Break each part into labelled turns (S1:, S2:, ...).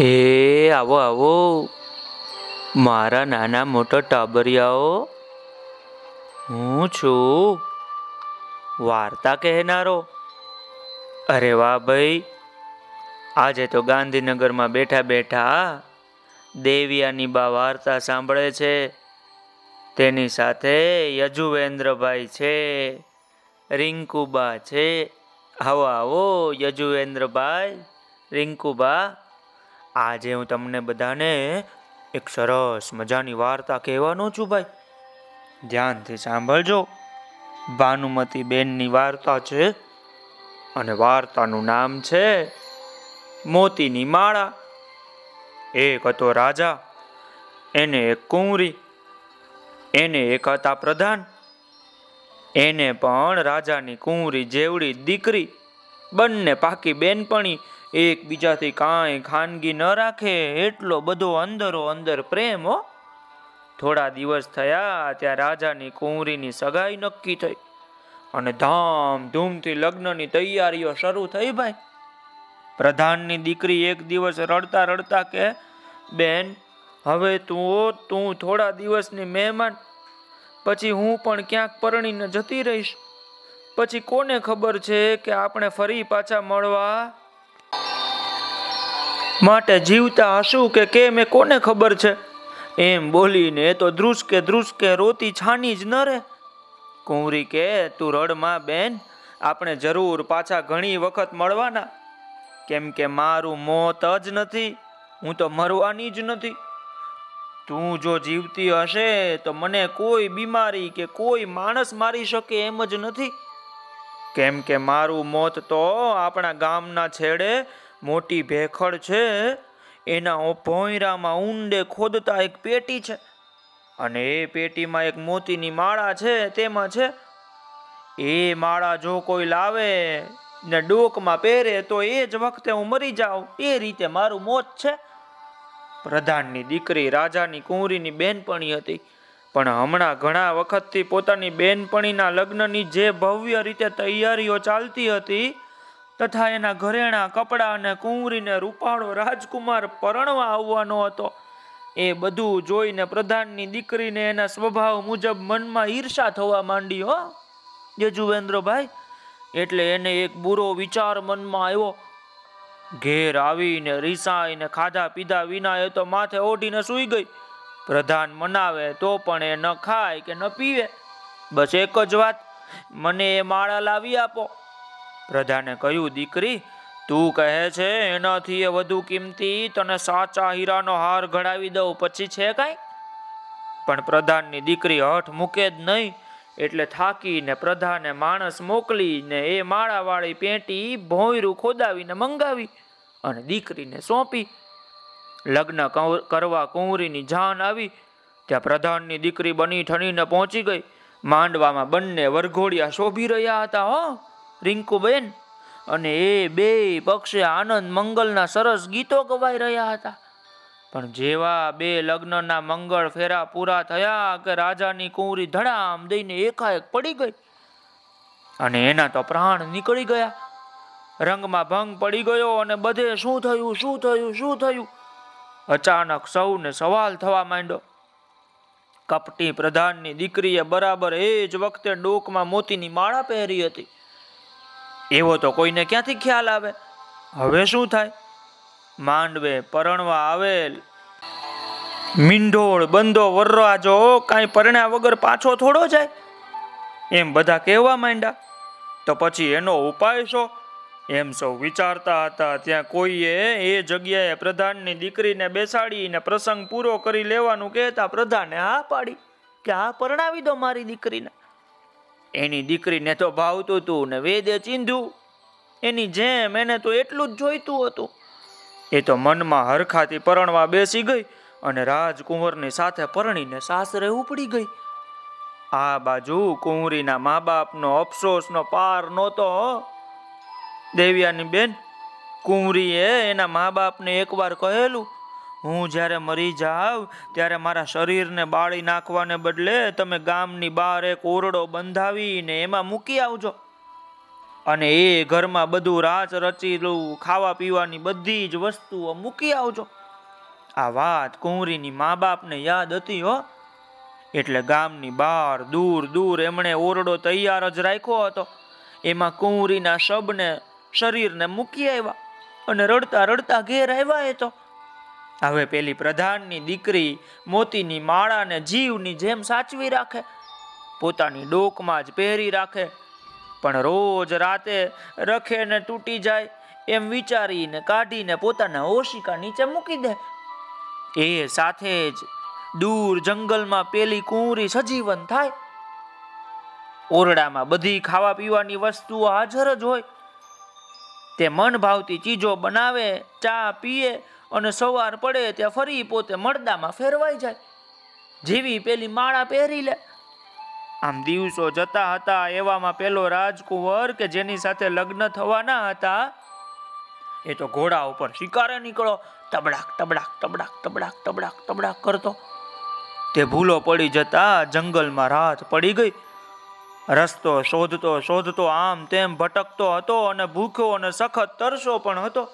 S1: એ, આવો આવો. મારા નાના મોટા ટાબરિયાઓ, હું છું. વાર્તા કહેનારો. અરે વાહ ભાઈ. આજે તો ગાંધીનગરમાં બેઠા બેઠા દેવિયાની બા વાર્તા સાંભળે છે. તેની સાથે યજુવેન્દ્રભાઈ છે, રિંકુબા છે. આવો આવો, યજુવેન્દ્રભાઈ, રિંકુબા. આજે હું તમને બધાને એક સરસ મજાની વાર્તા કહેવાનો છું ભાઈ. ધ્યાનથી સાંભળજો. ભાનુમતી બેનની વાર્તા છે અને વાર્તાનું નામ છે મોતીની માળા. એક હતો રાજા, એને એક કુંવરી, એને એક હતા પ્રધાન. એને પણ રાજાની કુંવરી જેવડી દીકરી, બંને પાકી બેનપણી એકબીજાથી કાંઈ ખાનગી ન રાખે, એટલો બધો અંદરો અંદર પ્રેમ, હો. થોડા દિવસ થયા ત્યાં રાજાની કુંવરીની સગાઈ નક્કી થઈ અને ધામધૂમથી લગ્નની તૈયારીઓ શરૂ થઈ ભાઈ. પ્રધાનની દીકરી એક દિવસ રડતા રડતા કે, બેન, હવે તું તું થોડા દિવસની મહેમાન. પછી હું પણ ક્યાંક પરણીને જતી રહીશ. પછી કોને ખબર છે કે આપણે ફરી પાછા મળવા? માટે જીવતા હશું કે કેમ એ કોને ખબર છે? એમ બોલીને તો ધ્રુસકે ધ્રુસકે રોતી છાની જ ન રે કુંવરી કે, તું રડમાં બેન, આપણે જરૂર પાછા ઘણી વખત મળવાના. કેમ કે મારું મોત જ નથી, હું તો મરવાની જ નથી. તું જો જીવતી હશે તો મને કોઈ બીમારી કે કોઈ માણસ મારી શકે એમ જ નથી. કેમ કે મારું મોત તો આપણા ગામના છેડે મોટી ભેખડ છે, એના ભોંયરામાં ઊંડે ખોદતા એક પેટી છે. અને એ પેટીમાં એક મોતીની માળા છે, તેમાં છે, એ માળા જો કોઈ લાવે ને ડોકમાં પહેરે, તો એ જ વખતે હું મરી જાઉં. એ રીતે મારું મોત છે. પ્રધાનની દીકરી રાજાની કુંવરીની બેનપણી હતી. પણ હમણાં ઘણા વખતથી પોતાની બેનપણીના લગ્નની જે ભવ્ય રીતે તૈયારીઓ ચાલતી હતી તથા એના ઘરેણા, કપડાં અને કુંવરીને રૂપાળો રાજકુમાર પરણવા આવવાનો હતો. એ બધું જોઈને પ્રધાનની દીકરીને એના સ્વભાવ મુજબ મનમાં ઈર્ષા થવા માંડી, હો. યજુવેન્દ્રભાઈ, એટલે એને એક બુરો વિચાર મનમાં આવ્યો. ઘેર આવીને રીસાઈને ખાધા પીધા વિના એ તો માથે ઓઢીને સૂઈ ગઈ. પ્રધાન મનાવે તો પણ એ ન ખાય કે ન પીવે. બસ એક જ વાત, મને એ માળા લાવી આપો. પ્રધાને કહ્યું, દીકરી, તું કહે છે, એનાથી એ વધુ કિંમતી તને સાચા હીરાનો હાર ઘડાવી દઉં, પછી છે કાંઈ? પણ પ્રધાનની દીકરી હઠ મૂકે જ નહીં, એટલે થાકીને પ્રધાને માણસ મોકલીને એ માળાવાળી પેટી ભોંયરું ખોદાવીને મંગાવી અને દીકરીને સોંપી. લગ્ન કરવા કુંવરીની જાન આવી, ત્યાં પ્રધાનની દીકરી બની ઠણીને પહોંચી ગઈ. માંડવામાં બંને વરઘોડિયા શોભી રહ્યા હતા, હો. રિંકુબેન અને એ બે પક્ષે આનંદ મંગલના સરસ ગીતો ગવાઈ રહ્યા હતા. પણ જેવા બે લગ્નના મંગળ ફેરા પૂરા થયા કે રાજાની કુંવરી ધડામ દઈને એકાએક પડી ગઈ અને એના તો પ્રાણ નીકળી ગયા. રંગમાં ભંગ પડી ગયો અને બધે શું થયું શું થયું શું થયું? અચાનક સૌને સવાલ થવા માંડ્યો. કપટી પ્રધાનની દીકરીએ બરાબર એ જ વખતે ડોકમાં મોતીની માળા પહેરી હતી. એવો તો કોઈને ક્યાંથી ખ્યાલ આવે? હવે શું થાય? માંડવે પરણવા આવેલ. મીંઢોળ બંધો વરરાજો કાંઈ પરણ્યા વગર પાછો થોડો જાય? એમ બધા કહેવા માંડ્યા. તો પછી એનો ઉપાય શો? એમ સૌ વિચારતા હતા, ત્યાં કોઈએ એ જગ્યાએ પ્રધાનની દીકરીને બેસાડીને પ્રસંગ પૂરો કરી લેવાનું કહેતા પ્રધાને હા પાડી કે, હા, પરણાવી દો મારી દીકરીને. એની દીકરીને તો ભાવતું હતું ને વેદે ચીંધ્યું. એની જેમ એને તો એટલું જ જોઈતું હતું. એ તો મનમાં હરખાથી પરણવા બેસી ગઈ અને રાજકુંવરની સાથે પરણીને સાસરે ઉપડી ગઈ. આ બાજુ કુંવરીના મા બાપનો અફસોસનો પાર નહોતો દેવિયાની બેન, કુંવરીએ એના મા બાપને એકવાર કહેલું હું જ્યારે મરી જાઉં, ત્યારે મારા શરીરને બાળી નાખવાને બદલે તમે ગામની બહાર એક ઓરડો બંધાવીને એમાં મૂકી આવજો. અને એ ઘરમાં બધું રાચ રચેલું ખાવા પીવાની બધી જ વસ્તુઓ મૂકી આવજો. આ વાત કુંવરીની મા બાપને યાદ હતી હો. એટલે ગામની બહાર દૂર દૂર એમણે ઓરડો તૈયાર જ રાખ્યો હતો. એમાં કુંવરીના શબને શરીરને મૂકી આવ્યા અને રડતા રડતા ઘેર આવ્યા એ તો. હવે પેલી પ્રધાનની દીકરી મોતીની માળાને જીવની જેમ સાચવી રાખે, પોતાની ડોકમાં જ પહેરી રાખે, પણ રોજ રાતે રખે ને તૂટી જાય, એમ વિચારીને કાઢીને પોતાના ઓશિકા નીચે મૂકી દે. એ સાથે જ દૂર જંગલમાં પેલી કુંવરી સજીવન થાય. ઓરડામાં બધી ખાવા પીવાની વસ્તુઓ હાજર જ હોય. તે મન ભાવતી ચીજો બનાવે, ચા પીએ અને સવાર પડે ત્યાં ફરી પોતે મળદામાં ફેરવાઈ જાય. જેવી પેલી માળા પહેરી લે. આમ દિવસો જતા હતા, એવામાં પેલો રાજકુંવર કે જેની સાથે લગ્ન થવાના હતા, એ તો ઘોડા ઉપર શિકારે નીકળો, તબડાક તબડાક તબડાક તબડાક તબડાક તબડાક કરતો. તે ભૂલો પડી જતા જંગલમાં રાત પડી ગઈ. રસ્તો શોધતો શોધતો, આમ તેમ ભટકતો હતો અને ભૂખ્યો અને સખત તરસો પણ હતો.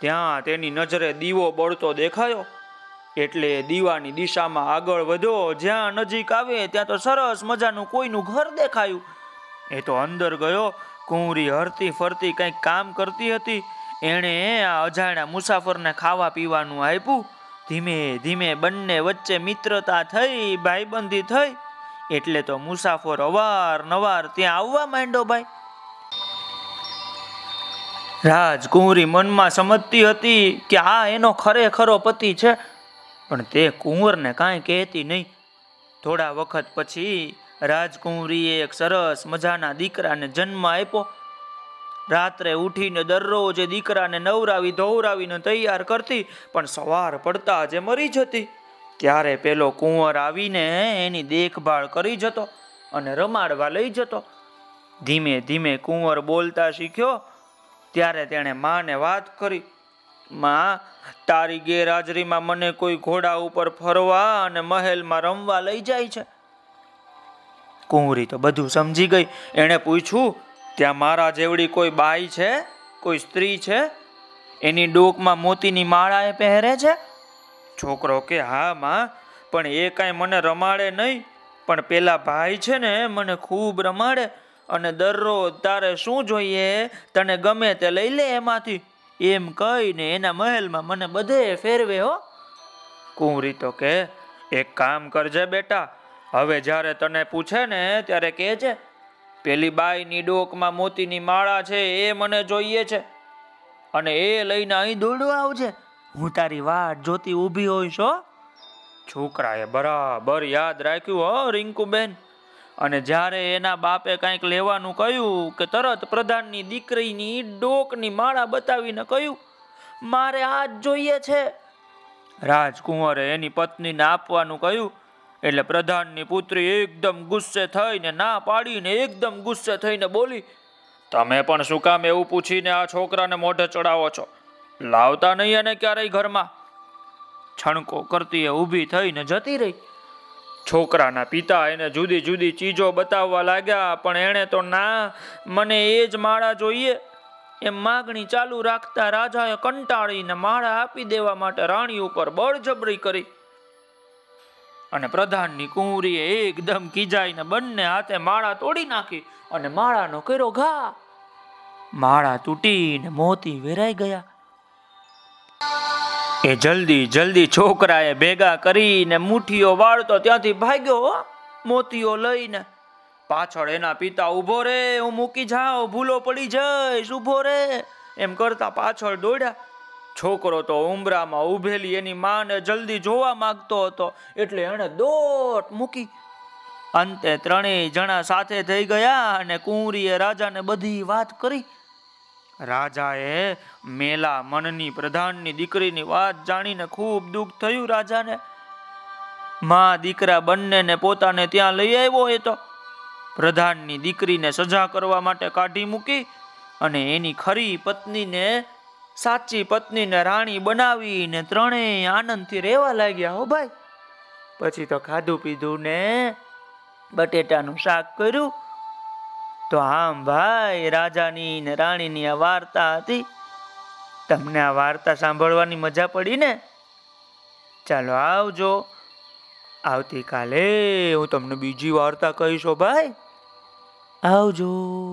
S1: ત્યાં તેની નજરે દીવો બળતો દેખાયો. એટલે દીવાની દિશામાં આગળ વધ્યો. જ્યાં નજીક આવે ત્યાં તો સરસ મજાનું કોઈનું ઘર દેખાયું. એ તો અંદર ગયો. કુંવરી હરતી ફરતી કંઈક કામ કરતી હતી. એણે આ અજાણ્યા મુસાફરને ખાવા પીવાનું આપ્યું. ધીમે ધીમે બંને વચ્ચે મિત્રતા થઈ, ભાઈબંધી થઈ. એટલે તો મુસાફર અવાર નવાર ત્યાં આવવા માંડ્યો ભાઈ. રાજકુંવરી મનમાં સમજતી હતી કે આ એનો ખરેખરો પતિ છે, પણ તે કુંવરને કાંઈ કહેતી નહીં. થોડા વખત પછી રાજકુંવરીએ એક સરસ મજાના દીકરાને જન્મ આપ્યો. રાત્રે ઉઠીને દરરોજ દીકરાને નવરાવી ધોવરાવીને તૈયાર કરતી, પણ સવાર પડતા જે મરી જતી. ત્યારે પેલો કુંવર આવીને એની દેખભાળ કરી જતો અને રમાડવા લઈ જતો. ધીમે ધીમે કુંવર બોલતા શીખ્યો ત્યારે તેણે માને વાત કરી, માં, તારી ગેરહાજરીમાં મને કોઈ ઘોડા ઉપર ફરવા અને મહેલમાં રમવા લઈ જાય છે? કુંવરી તો બધું સમજી ગઈ. એણે પૂછ્યું, ત્યાં મારા જેવડી કોઈ બાઈ છે? કોઈ સ્ત્રી છે? એની ડોકમાં મોતીની માળા એ પહેરે છે? છોકરો કે, હા, માં, પણ એ કાંઈ મને રમાડે નહીં. પણ પેલા ભાઈ છે ને મને ખૂબ રમાડે. અને દરરોજ તારે શું જોઈએ? તને ગમે તે લઈ લે એમાંથી. એમ કહીને એના મહેલમાં મને બધે ફેરવે હો. કુંવરી તો કે, એક કામ કરજે બેટા. હવે જ્યારે તને પૂછે ને ત્યારે કહેજે, પેલી બાઈની ડોકમાં મોતીની માળા છે એ મને જોઈએ છે. અને એ લઈને અહીં દોડવા આવજે. હું તારી વાટ જોતી ઊભી હોઈશ હો. છોકરાએ બરાબર યાદ રાખ્યું હો, રિંકુબેન. અને જ્યારે એના બાપે કંઈક લેવાનું કહ્યું કે તરત પ્રધાનની દીકરીની ડોકની માળા બતાવીને કહ્યું, મારે આ જ જોઈએ છે. રાજકુંવરે એની પત્નીને આપવાનું કહ્યું, એટલે પ્રધાનની પુત્રી એકદમ ગુસ્સે થઈને ના પાડીને એકદમ ગુસ્સે થઈને બોલી, તમે પણ શું કામ એવું પૂછીને આ છોકરાને મોઢે ચડાવો છો? લાવતા નહીં અને ક્યારેય ઘરમાં? છણકો કરતી એ ઊભી થઈને જતી રહી. છોકરાના પિતા એને જુદી જુદી ચીજો બતાવવા લાગ્યા, પણ એણે તો ના, મને એ જ માળા જોઈએ. એમ માગણી ચાલુ રાખતા રાજાએ કંટાળીને માળા આપી દેવા માટે રાણી ઉપર બળજબરી કરી. અને પ્રધાનની કુંવરીએ એકદમ કીજાઈને બંને હાથે માળા તોડી નાખી અને માળાનો કર્યો ઘા. માળા તૂટીને મોતી વેરાઈ ગયા. એ જલ્દી જલ્દી છોકરાએ ભેગા કરીને મુઠ્ઠીઓ વાળતો ત્યાંથી ભાગ્યો મોતીઓ લઈને. પાછળ એના પિતા ઊભો રે, હું મૂકી જાઉં, ભૂલો પડી જઈશ ઊભો રે. એમ કરતા પાછળ દોડ્યા. છોકરો તો ઉંબરામાં ઉભેલી એની માને જલ્દી જોવા માંગતો હતો, એટલે એણે દોટ મૂકી. અંતે ત્રણેય જણા સાથે થઈ ગયા અને કુંવરીએ રાજાને બધી વાત કરી. રાજાએ મેલા મનની પ્રધાનની દીકરીની વાત જાણીને ખૂબ દુઃખ થયું રાજાને. માં દીકરા બંનેને પોતાને ત્યાં લઈ આવ્યો એ તો પ્રધાનની દીકરીને સજા કરવા માટે કાઢી મૂકી અને એની ખરી પત્નીને, સાચી પત્નીને રાણી બનાવીને ત્રણેય આનંદથી રહેવા લાગ્યા, હો ભાઈ. પછી તો ખાધું પીધું ને બટેટાનું શાક કર્યું તો આમ ભાઈ રાજાની ને રાણીની આ વાર્તા હતી. તમને આ વાર્તા સાંભળવાની મજા પડી ને? ચાલો આવજો. આવતીકાલે હું તમને બીજી વાર્તા કહીશો ભાઈ. આવજો.